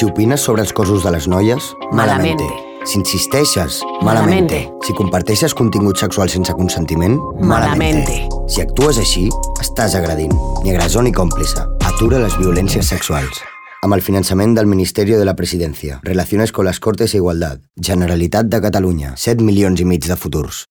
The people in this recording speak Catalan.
Si opines sobre els cossos de les noies, malamente. malamente. Si insisteixes, malamente. malamente. Si comparteixes contingut sexual sense consentiment, malamente. malamente. Si actues així, estàs agredint, ni agressor ni còmplice. Atura les violències sexuals. Amb el finançament del Ministeri de la Presidència, Relaciones con las Cortes e Igualdad, Generalitat de Catalunya, 7 milions i mig de futurs.